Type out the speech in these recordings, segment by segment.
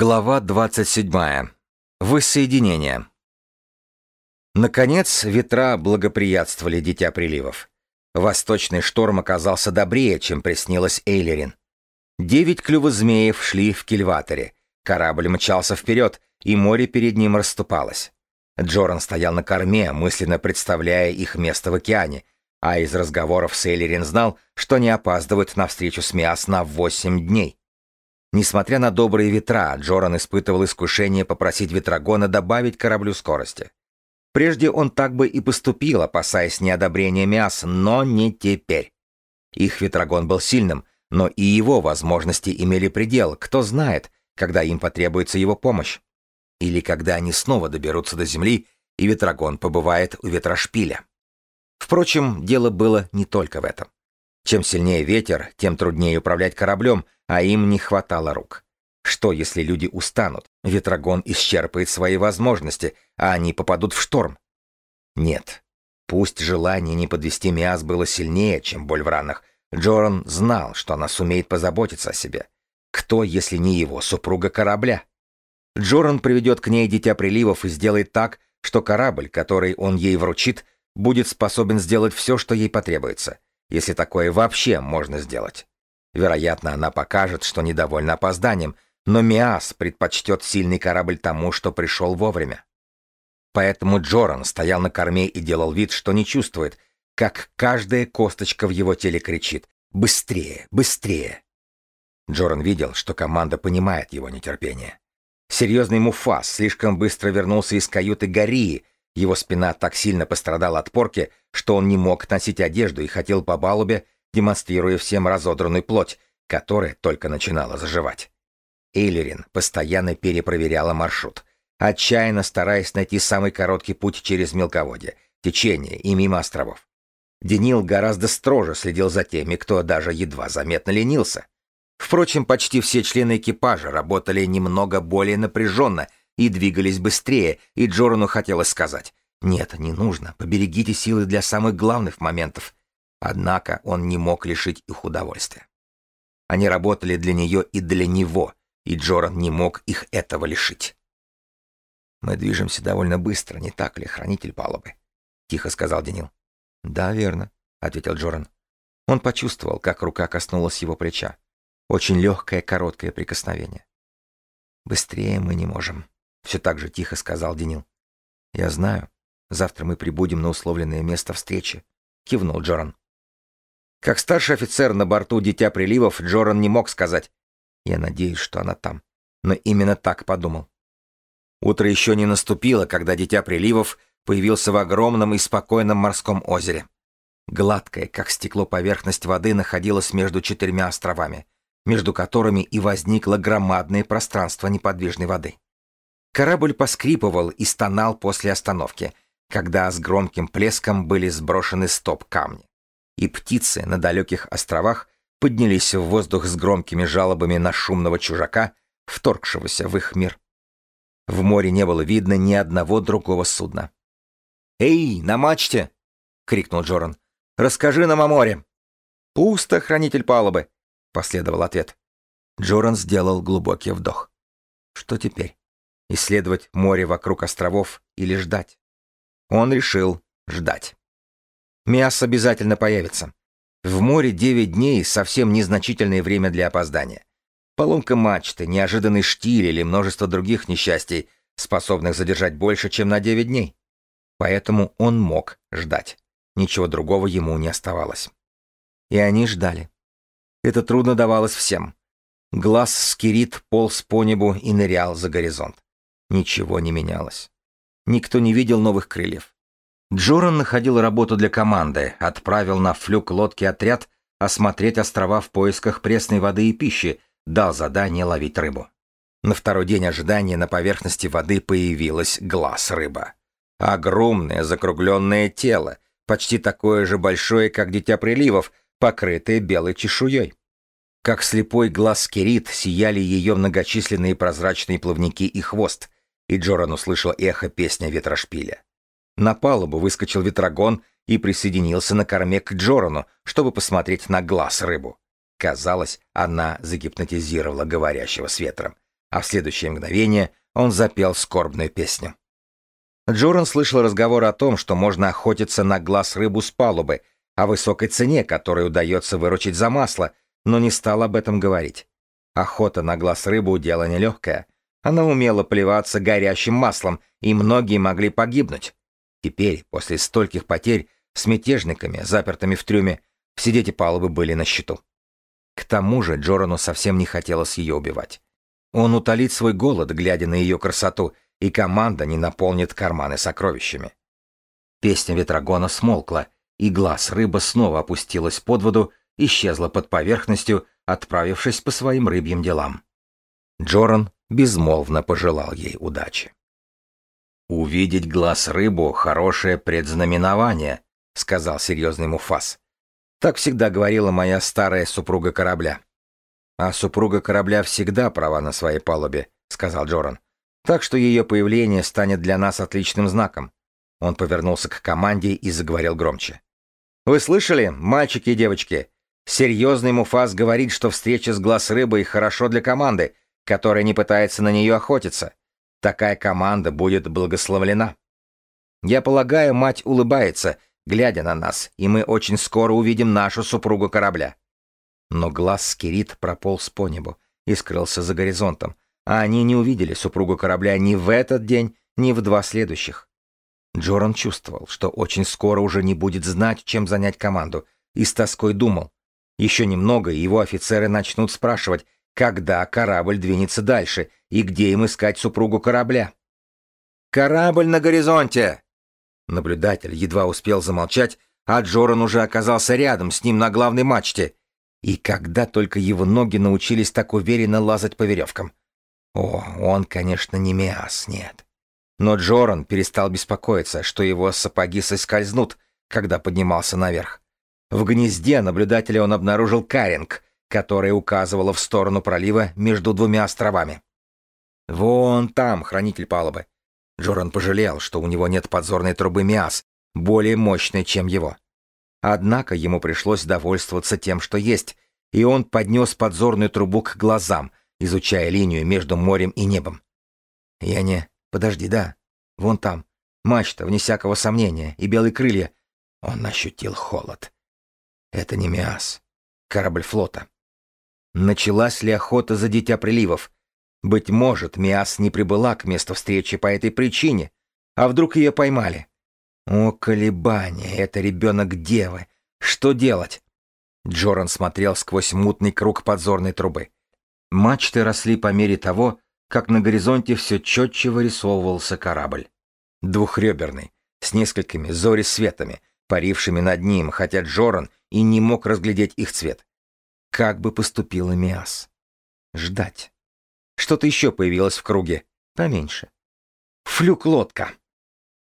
Глава 27. Воссоединение. Наконец, ветра благоприятствовали Дитя Приливов. Восточный шторм оказался добрее, чем приснилось Эйлерин. Девять клювозмеев шли в кильваторе. Корабль мчался вперед, и море перед ним расступалось. Джоран стоял на корме, мысленно представляя их место в океане, а из разговоров с Эйлерин знал, что не опаздывают на встречу с Миас на восемь дней. Несмотря на добрые ветра, Джоран испытывал искушение попросить ветрогона добавить кораблю скорости. Прежде он так бы и поступил, опасаясь неодобрения мяса, но не теперь. Их ветрогон был сильным, но и его возможности имели предел, кто знает, когда им потребуется его помощь. Или когда они снова доберутся до земли, и ветрогон побывает у ветрошпиля. Впрочем, дело было не только в этом. Чем сильнее ветер, тем труднее управлять кораблем, а им не хватало рук. Что, если люди устанут? Ветрогон исчерпает свои возможности, а они попадут в шторм. Нет. Пусть желание не подвести Миас было сильнее, чем боль в ранах, Джоран знал, что она сумеет позаботиться о себе. Кто, если не его супруга корабля? Джоран приведет к ней дитя приливов и сделает так, что корабль, который он ей вручит, будет способен сделать все, что ей потребуется если такое вообще можно сделать. Вероятно, она покажет, что недовольна опозданием, но Миас предпочтет сильный корабль тому, что пришел вовремя. Поэтому Джоран стоял на корме и делал вид, что не чувствует, как каждая косточка в его теле кричит «Быстрее! Быстрее!». Джоран видел, что команда понимает его нетерпение. Серьезный Муфас слишком быстро вернулся из каюты Гарии, его спина так сильно пострадала от порки, что он не мог носить одежду и хотел по палубе, демонстрируя всем разодранную плоть, которая только начинала заживать. Эйлерин постоянно перепроверяла маршрут, отчаянно стараясь найти самый короткий путь через мелководье, течение и мимо островов. Денил гораздо строже следил за теми, кто даже едва заметно ленился. Впрочем, почти все члены экипажа работали немного более напряженно и двигались быстрее, и Джорану хотелось сказать «Нет, не нужно, поберегите силы для самых главных моментов». Однако он не мог лишить их удовольствия. Они работали для нее и для него, и Джоран не мог их этого лишить. «Мы движемся довольно быстро, не так ли, хранитель палубы?» — тихо сказал Денил. «Да, верно», — ответил Джоран. Он почувствовал, как рука коснулась его плеча. Очень легкое, короткое прикосновение. «Быстрее мы не можем», все так же тихо сказал Денил. Я знаю. Завтра мы прибудем на условленное место встречи, кивнул Джоран. Как старший офицер на борту Дитя приливов, Джоран не мог сказать: "Я надеюсь, что она там". Но именно так подумал. Утро еще не наступило, когда Дитя приливов появился в огромном и спокойном морском озере. Гладкая, как стекло, поверхность воды находилась между четырьмя островами, между которыми и возникло громадное пространство неподвижной воды. Корабль поскрипывал и стонал после остановки, когда с громким плеском были сброшены стоп-камни. И птицы на далеких островах поднялись в воздух с громкими жалобами на шумного чужака, вторгшегося в их мир. В море не было видно ни одного другого судна. «Эй, на мачте!» — крикнул Джоран. «Расскажи нам о море!» «Пусто, хранитель палубы!» — последовал ответ. Джоран сделал глубокий вдох. «Что теперь?» исследовать море вокруг островов или ждать. Он решил ждать. Миас обязательно появится. В море 9 дней — совсем незначительное время для опоздания. Поломка мачты, неожиданный штиль или множество других несчастий, способных задержать больше, чем на 9 дней. Поэтому он мог ждать. Ничего другого ему не оставалось. И они ждали. Это трудно давалось всем. Глаз скирит полз по небу и нырял за горизонт. Ничего не менялось. Никто не видел новых крыльев. Джоран находил работу для команды, отправил на флюк лодки отряд осмотреть острова в поисках пресной воды и пищи, дал задание ловить рыбу. На второй день ожидания на поверхности воды появилась глаз рыба. Огромное закругленное тело, почти такое же большое, как дитя приливов, покрытое белой чешуей. Как слепой глаз Керит сияли ее многочисленные прозрачные плавники и хвост, и Джоран услышал эхо песни ветрошпиля. На палубу выскочил ветрогон и присоединился на корме к Джорану, чтобы посмотреть на глаз рыбу. Казалось, она загипнотизировала говорящего с ветром. а в следующее мгновение он запел скорбную песню. Джоран слышал разговор о том, что можно охотиться на глаз рыбу с палубы, о высокой цене, которую удается выручить за масло, но не стал об этом говорить. Охота на глаз рыбу — дело нелегкое. Она умела плеваться горящим маслом, и многие могли погибнуть. Теперь, после стольких потерь, с мятежниками, запертыми в трюме, все дети палубы были на счету. К тому же Джорану совсем не хотелось ее убивать. Он утолит свой голод, глядя на ее красоту, и команда не наполнит карманы сокровищами. Песня Ветрогона смолкла, и глаз рыба снова опустилась под воду, исчезла под поверхностью, отправившись по своим рыбьим делам. Джоран безмолвно пожелал ей удачи. «Увидеть глаз рыбу — хорошее предзнаменование», — сказал серьезный Муфас. «Так всегда говорила моя старая супруга корабля». «А супруга корабля всегда права на своей палубе», — сказал Джоран. Так что ее появление станет для нас отличным знаком. Он повернулся к команде и заговорил громче. «Вы слышали, мальчики и девочки? Серьезный Муфас говорит, что встреча с глаз рыбой хорошо для команды, которая не пытается на нее охотиться. Такая команда будет благословлена. Я полагаю, мать улыбается, глядя на нас, и мы очень скоро увидим нашу супругу корабля». Но глаз Скирит прополз по небу и скрылся за горизонтом, а они не увидели супругу корабля ни в этот день, ни в два следующих. Джоран чувствовал, что очень скоро уже не будет знать, чем занять команду, и с тоской думал. Еще немного, и его офицеры начнут спрашивать, когда корабль двинется дальше и где им искать супругу корабля. «Корабль на горизонте!» Наблюдатель едва успел замолчать, а Джоран уже оказался рядом с ним на главной мачте. И когда только его ноги научились так уверенно лазать по веревкам. О, он, конечно, не Миас, нет. Но Джоран перестал беспокоиться, что его сапоги соскользнут, когда поднимался наверх. В гнезде наблюдателя он обнаружил Каринг, которая указывала в сторону пролива между двумя островами. «Вон там, хранитель палубы». Джоран пожалел, что у него нет подзорной трубы Миас, более мощной, чем его. Однако ему пришлось довольствоваться тем, что есть, и он поднес подзорную трубу к глазам, изучая линию между морем и небом. Я не... Подожди, да. Вон там. Мачта, вне всякого сомнения, и белые крылья. Он ощутил холод. Это не Миас. Корабль флота. Началась ли охота за Дитя Приливов? Быть может, Миас не прибыла к месту встречи по этой причине. А вдруг ее поймали? О, колебания, это ребенок девы. Что делать? Джоран смотрел сквозь мутный круг подзорной трубы. Мачты росли по мере того, как на горизонте все четче вырисовывался корабль. Двухреберный, с несколькими зори-светами, парившими над ним, хотя Джоран и не мог разглядеть их цвет. Как бы поступила Миас? Ждать. Что-то еще появилось в круге, поменьше. Флюк-лодка.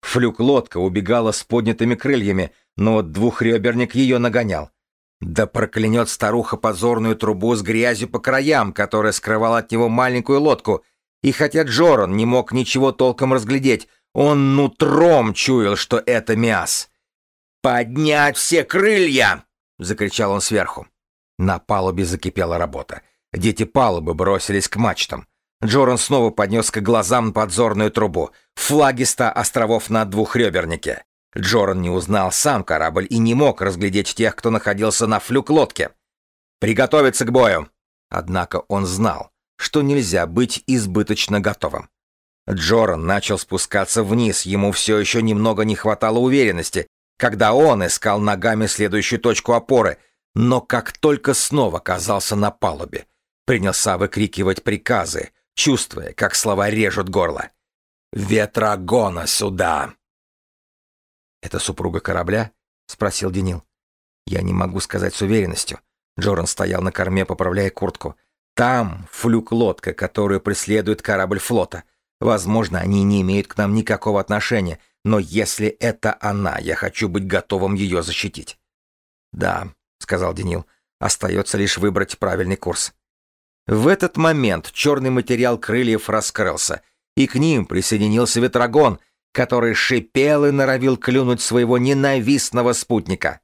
Флюк-лодка убегала с поднятыми крыльями, но двухреберник ее нагонял. Да проклянет старуха позорную трубу с грязью по краям, которая скрывала от него маленькую лодку. И хотя Джоран не мог ничего толком разглядеть, он нутром чуял, что это мяс. «Поднять все крылья!» — закричал он сверху. На палубе закипела работа. Дети палубы бросились к мачтам. Джоран снова поднес к глазам подзорную трубу. Флаги ста островов на двухребернике. Джоран не узнал сам корабль и не мог разглядеть тех, кто находился на флюк-лодке. «Приготовиться к бою!» Однако он знал, что нельзя быть избыточно готовым. Джоран начал спускаться вниз, ему все еще немного не хватало уверенности, когда он искал ногами следующую точку опоры, но как только снова оказался на палубе, принялся выкрикивать приказы, чувствуя, как слова режут горло. «Ветрогона сюда!» «Это супруга корабля?» — спросил Денил. «Я не могу сказать с уверенностью». Джоран стоял на корме, поправляя куртку. «Там флюк-лодка, которую преследует корабль флота. Возможно, они не имеют к нам никакого отношения, но если это она, я хочу быть готовым ее защитить». «Да», — сказал Денил, — «остается лишь выбрать правильный курс». В этот момент черный материал крыльев раскрылся, и к ним присоединился ветрогон — который шипел и норовил клюнуть своего ненавистного спутника.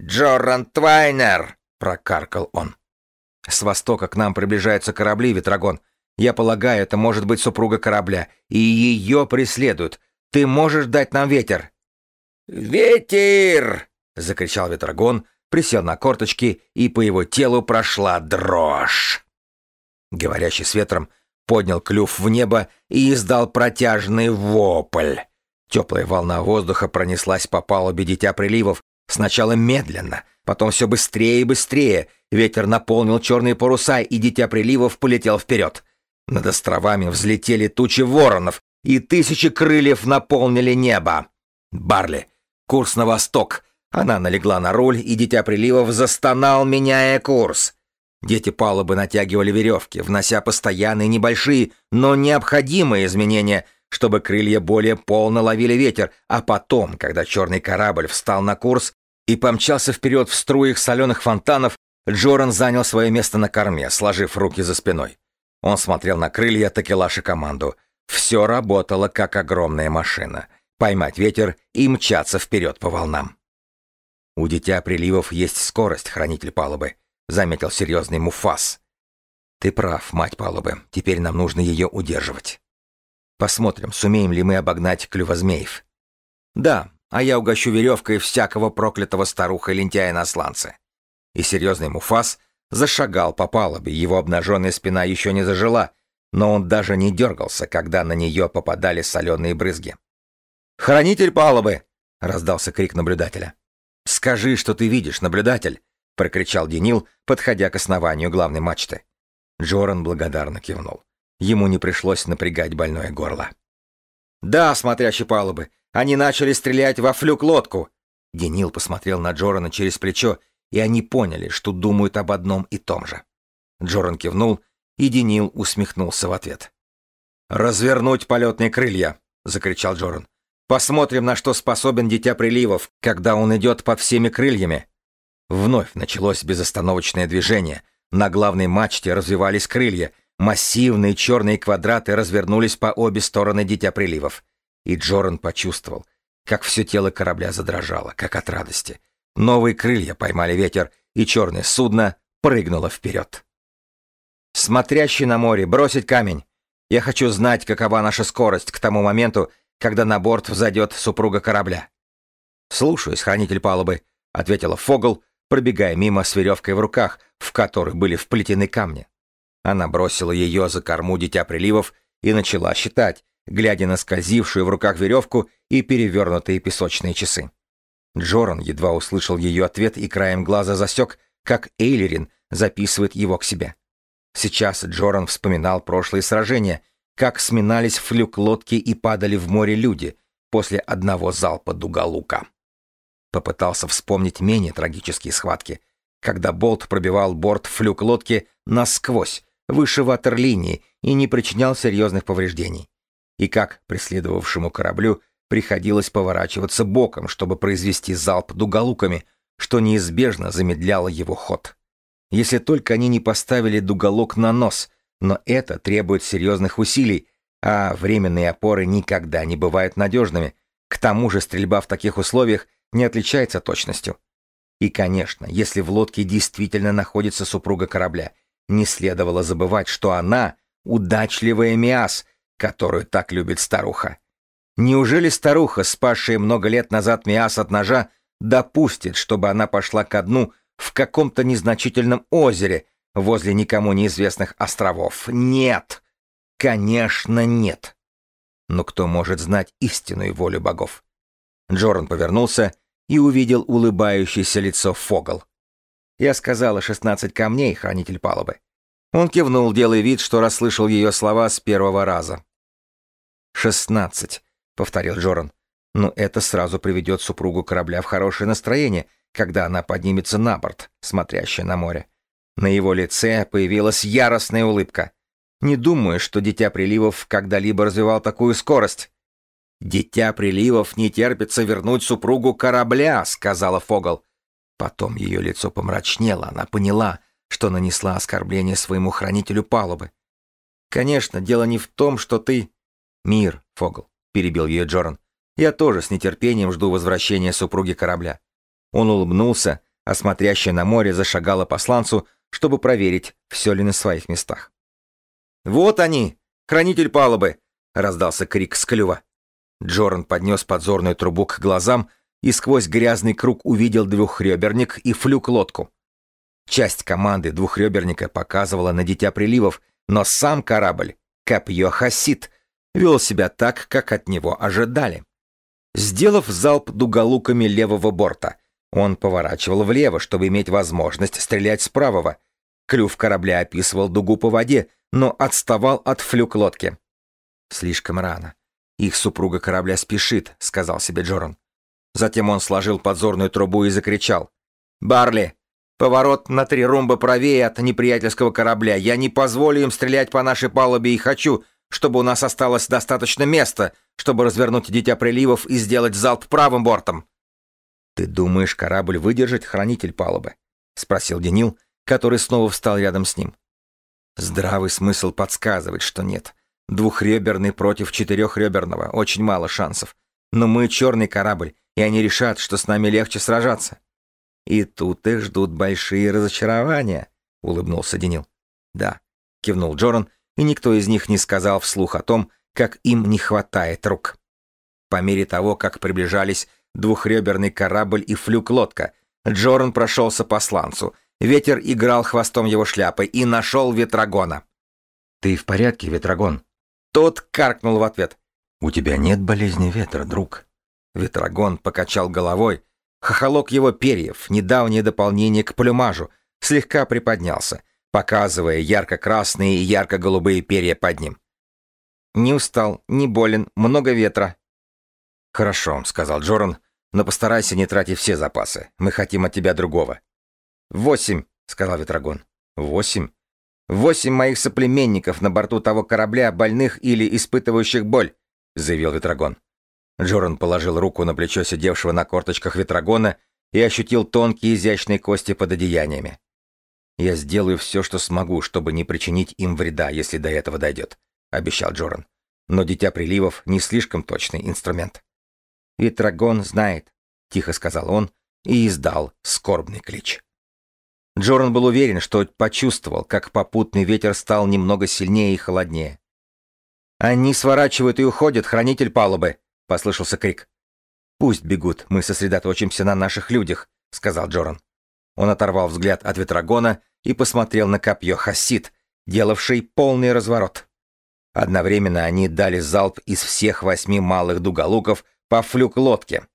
«Джоран Твайнер!» — прокаркал он. «С востока к нам приближаются корабли, Ветрогон. Я полагаю, это может быть супруга корабля, и ее преследуют. Ты можешь дать нам ветер?» «Ветер!» — закричал ветрогон, присел на корточки, и по его телу прошла дрожь. Говорящий с ветром поднял клюв в небо и издал протяжный вопль. Теплая волна воздуха пронеслась по палубе Дитя Приливов, сначала медленно, потом все быстрее и быстрее. Ветер наполнил черные паруса, и Дитя Приливов полетел вперед. Над островами взлетели тучи воронов, и тысячи крыльев наполнили небо. Барли, курс на восток. Она налегла на руль, и Дитя Приливов застонал, меняя курс. Дети палубы натягивали веревки, внося постоянные небольшие, но необходимые изменения, чтобы крылья более полно ловили ветер, а потом, когда черный корабль встал на курс и помчался вперед в струях соленых фонтанов, Джоран занял свое место на корме, сложив руки за спиной. Он смотрел на крылья такелаши команду. Все работало, как огромная машина. Поймать ветер и мчаться вперед по волнам. У Дитя Приливов есть скорость, хранитель палубы. — заметил серьезный Муфас. «Ты прав, мать палубы. Теперь нам нужно ее удерживать. Посмотрим, сумеем ли мы обогнать клювозмеев». «Да, а я угощу веревкой всякого проклятого старуха-лентяя на сланце». И серьезный Муфас зашагал по палубе, его обнаженная спина еще не зажила, но он даже не дергался, когда на нее попадали соленые брызги. «Хранитель палубы!» — раздался крик наблюдателя. «Скажи, что ты видишь, наблюдатель!» прокричал Денил, подходя к основанию главной мачты. Джоран благодарно кивнул. Ему не пришлось напрягать больное горло. «Да, смотрящий палубы, они начали стрелять во флюк-лодку!» Денил посмотрел на Джорана через плечо, и они поняли, что думают об одном и том же. Джоран кивнул, и Денил усмехнулся в ответ. «Развернуть полетные крылья!» — закричал Джоран. «Посмотрим, на что способен Дитя Приливов, когда он идет под всеми крыльями!» Вновь началось безостановочное движение. На главной мачте развивались крылья. Массивные черные квадраты развернулись по обе стороны Дитя Приливов. И Джоран почувствовал, как все тело корабля задрожало, как от радости. Новые крылья поймали ветер, и черное судно прыгнуло вперед. «Смотрящий на море, бросить камень! Я хочу знать, какова наша скорость к тому моменту, когда на борт взойдет супруга корабля». «Слушаюсь, хранитель палубы», — ответила Фогл, пробегая мимо с веревкой в руках, в которых были вплетены камни. Она бросила ее за корму Дитя Приливов и начала считать, глядя на скользившую в руках веревку и перевернутые песочные часы. Джоран едва услышал ее ответ и краем глаза засек, как Эйлерин записывает его к себе. Сейчас Джоран вспоминал прошлые сражения, как сминались флюк лодки и падали в море люди после одного залпа дугалука. Попытался вспомнить менее трагические схватки, когда болт пробивал борт флюк лодки насквозь, выше ватерлинии и не причинял серьезных повреждений. И как преследовавшему кораблю приходилось поворачиваться боком, чтобы произвести залп дуголуками, что неизбежно замедляло его ход. Если только они не поставили дуголок на нос, но это требует серьезных усилий, а временные опоры никогда не бывают надежными. К тому же стрельба в таких условиях не отличается точностью. И, конечно, если в лодке действительно находится супруга корабля, не следовало забывать, что она — удачливая Миас, которую так любит старуха. Неужели старуха, спасшая много лет назад Миас от ножа, допустит, чтобы она пошла ко дну в каком-то незначительном озере возле никому неизвестных островов? Нет! Конечно, нет! Но кто может знать истинную волю богов? Джоран повернулся и увидел улыбающееся лицо Фогл. Я сказала шестнадцать камней, хранитель палубы. Он кивнул, делая вид, что расслышал ее слова с первого раза. «Шестнадцать», — повторил Джоран. «Но это сразу приведет супругу корабля в хорошее настроение, когда она поднимется на борт, смотрящая на море». На его лице появилась яростная улыбка. «Не думаю, что Дитя Приливов когда-либо развивал такую скорость». «Дитя приливов не терпится вернуть супругу корабля», — сказала Фогл. Потом ее лицо помрачнело, она поняла, что нанесла оскорбление своему хранителю палубы. «Конечно, дело не в том, что ты...» «Мир, Фогл», — перебил ее Джоран. «Я тоже с нетерпением жду возвращения супруги корабля». Он улыбнулся, а смотрящая на море зашагала посланцу, чтобы проверить, все ли на своих местах. «Вот они! Хранитель палубы!» — раздался крик с клюва. Джоран поднес подзорную трубу к глазам и сквозь грязный круг увидел двухреберник и флюк-лодку. Часть команды двухреберника показывала на Дитя Приливов, но сам корабль, копье Хасид, вел себя так, как от него ожидали. Сделав залп дуголуками левого борта, он поворачивал влево, чтобы иметь возможность стрелять с правого. Клюв корабля описывал дугу по воде, но отставал от флюк лодки. «Слишком рано. Их супруга корабля спешит», — сказал себе Джоран. Затем он сложил подзорную трубу и закричал. «Барли, Поворот на три румба правее от неприятельского корабля. Я не позволю им стрелять по нашей палубе и хочу, чтобы у нас осталось достаточно места, чтобы развернуть Дитя Приливов и сделать залп правым бортом. «Ты думаешь, корабль выдержит хранитель палубы?» — спросил Денил, который снова встал рядом с ним. Здравый смысл подсказывает, что нет. Двухреберный против четырехреберного, очень мало шансов. Но мы черный корабль, и они решат, что с нами легче сражаться. И тут их ждут большие разочарования, улыбнулся Денил. Да, кивнул Джоран, и никто из них не сказал вслух о том, как им не хватает рук. По мере того, как приближались двухреберный корабль и флюк-лодка, Джоран прошелся по сланцу. Ветер играл хвостом его шляпы и нашел Ветрогона. «Ты в порядке, Ветрогон?» Тот каркнул в ответ. «У тебя нет болезни ветра, друг». Ветрогон покачал головой, Хохолок его перьев, недавнее дополнение к плюмажу, слегка приподнялся, показывая ярко-красные и ярко-голубые перья под ним. «Не устал, не болен, много ветра». «Хорошо», — сказал Джоран, — «но постарайся не тратить все запасы. Мы хотим от тебя другого». «Восемь», — сказал Ветрогон. «Восемь? Восемь моих соплеменников на борту того корабля, больных или испытывающих боль», — заявил Ветрогон. Джоран положил руку на плечо сидевшего на корточках ветрогона и ощутил тонкие изящные кости под одеяниями. «Я сделаю все, что смогу, чтобы не причинить им вреда, если до этого дойдет», — обещал Джоран. «Но Дитя Приливов не слишком точный инструмент». «Ветрогон знает», — тихо сказал он и издал скорбный клич. Джоран был уверен, что почувствовал, как попутный ветер стал немного сильнее и холоднее. «Они сворачивают и уходят, хранитель палубы», — послышался крик. «Пусть бегут, мы сосредоточимся на наших людях», — сказал Джоран. Он оторвал взгляд от ветрогона и посмотрел на копье Хасид, делавший полный разворот. Одновременно они дали залп из всех восьми малых дуголуков по флюк лодке.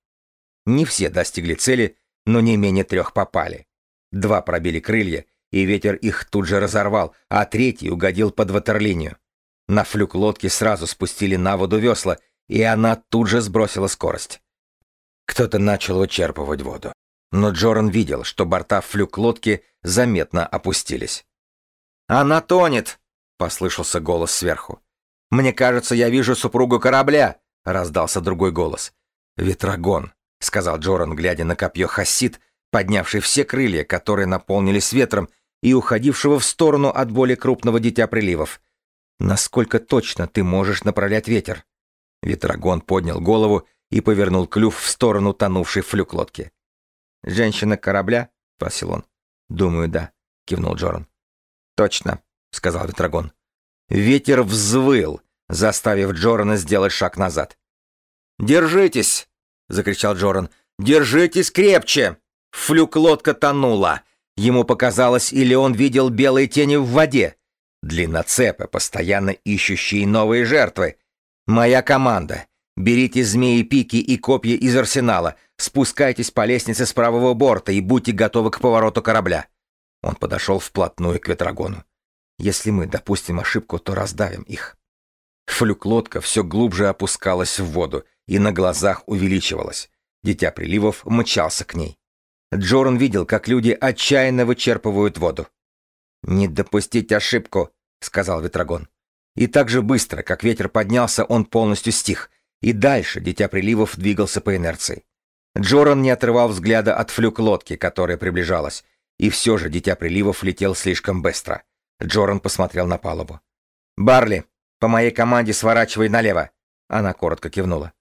Не все достигли цели, но не менее трех попали. Два пробили крылья, и ветер их тут же разорвал, а третий угодил под ватерлинию. На флюк лодки сразу спустили на воду весла, и она тут же сбросила скорость. Кто-то начал вычерпывать воду. Но Джоран видел, что борта флюк-лодки заметно опустились. «Она тонет!» — послышался голос сверху. «Мне кажется, я вижу супругу корабля!» — раздался другой голос. «Ветрогон», — сказал Джоран, глядя на копье Хасид, поднявший все крылья, которые наполнились ветром, и уходившего в сторону от более крупного дитя приливов. «Насколько точно ты можешь направлять ветер?» Ветрогон поднял голову и повернул клюв в сторону тонувшей флюк лодки. «Женщина корабля?» — спросил он. «Думаю, да», — кивнул Джоран. «Точно», — сказал Ветрогон. Ветер взвыл, заставив Джорана сделать шаг назад. «Держитесь!» — закричал Джоран. «Держитесь крепче!» Флюк-лодка тонула. Ему показалось, или он видел белые тени в воде. Длинноцепы, постоянно ищущие новые жертвы. «Моя команда. Берите змеи-пики и копья из арсенала, спускайтесь по лестнице с правого борта и будьте готовы к повороту корабля». Он подошел вплотную к ветрогону. «Если мы допустим ошибку, то раздавим их». Флюк-лодка все глубже опускалась в воду и на глазах увеличивалась. Дитя приливов мчался к ней. Джоран видел, как люди отчаянно вычерпывают воду. «Не допустить ошибку», — сказал Ветрогон. И так же быстро, как ветер поднялся, он полностью стих, и дальше Дитя Приливов двигался по инерции. Джоран не отрывал взгляда от флюк лодки, которая приближалась, и все же Дитя Приливов летел слишком быстро. Джоран посмотрел на палубу. «Барли, по моей команде сворачивай налево!» Она коротко кивнула.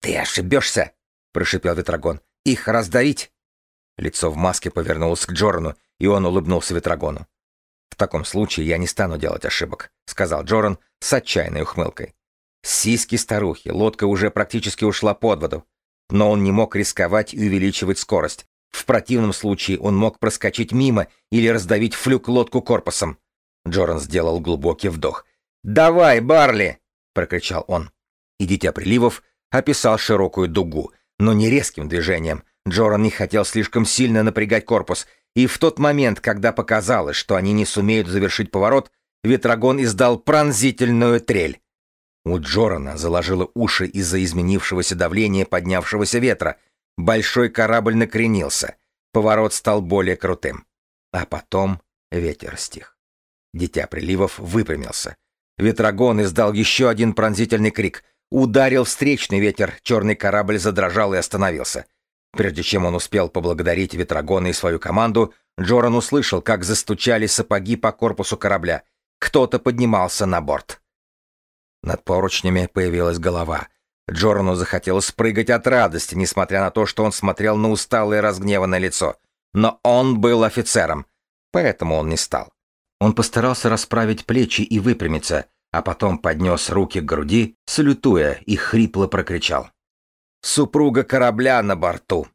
«Ты ошибешься!» — прошипел Ветрогон. «Их раздавить!» Лицо в маске повернулось к Джорану, и он улыбнулся Ветрогону. В таком случае я не стану делать ошибок, сказал Джоран с отчаянной ухмылкой. Сиськи старухи, лодка уже практически ушла под воду. Но он не мог рисковать и увеличивать скорость. В противном случае он мог проскочить мимо или раздавить флюк лодку корпусом. Джоран сделал глубокий вдох. «Давай, Барли!» — прокричал он. И Дитя Приливов описал широкую дугу, но не резким движением. Джоран не хотел слишком сильно напрягать корпус, и в тот момент, когда показалось, что они не сумеют завершить поворот, Ветрогон издал пронзительную трель. У Джорана заложило уши из-за изменившегося давления поднявшегося ветра. Большой корабль накренился. Поворот стал более крутым. А потом ветер стих. Дитя приливов выпрямился. Ветрогон издал еще один пронзительный крик. Ударил встречный ветер, черный корабль задрожал и остановился. Прежде чем он успел поблагодарить Ветрогона и свою команду, Джоран услышал, как застучали сапоги по корпусу корабля. Кто-то поднимался на борт. Над поручнями появилась голова. Джорану захотелось спрыгать от радости, несмотря на то, что он смотрел на усталое разгневанное лицо. Но он был офицером, поэтому он не стал. Он постарался расправить плечи и выпрямиться, а потом поднес руки к груди, салютуя, и хрипло прокричал. «Супруга корабля на борту!»